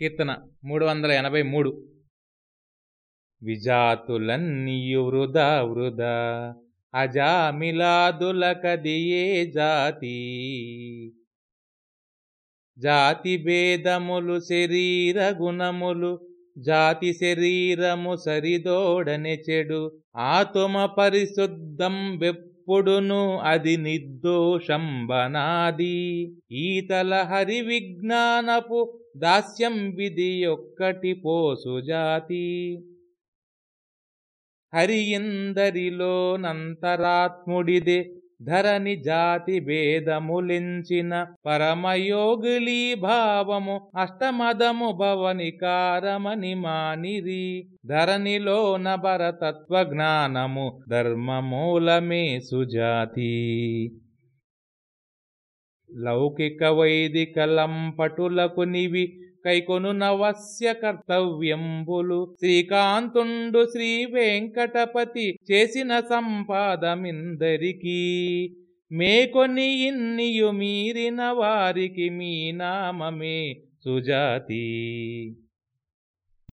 కీర్తన మూడు వందల ఎనభై మూడు. విజాతులన్నీయు వృధా వృధా అజామిలాదులకదియే జాతి. జాతి భేదములు శరీర గుణములు జాతి శరీరము సరిదోడని చెడు. ఆతుమ పరిశుద్ధం వెప్పుడును అది నిర్దోషంబనాది ఈతల హరి విజ్ఞానపు దాస్యం విధి ఒక్కటి పోసు జాతి. హరి ఇందరిలోనంతరాత్ముడిదే ధరణి జాతి భేదములించిన పరమయోగులీ భావము అష్టమదము భవనికారమని మానిరి. ధరణిలోన భరతత్వ జ్ఞానము ధర్మమూలమే సుజాతి లౌకిక వైదిక లంపటులకు నివి కైకొను నవస్య కర్తవ్యంబులు. శ్రీకాంతుండు శ్రీ వెంకటపతి చేసిన సంపాదమిందరికీ మేకొని ఇన్నియు మీరిన వారికి మీ నామమే సుజాతి.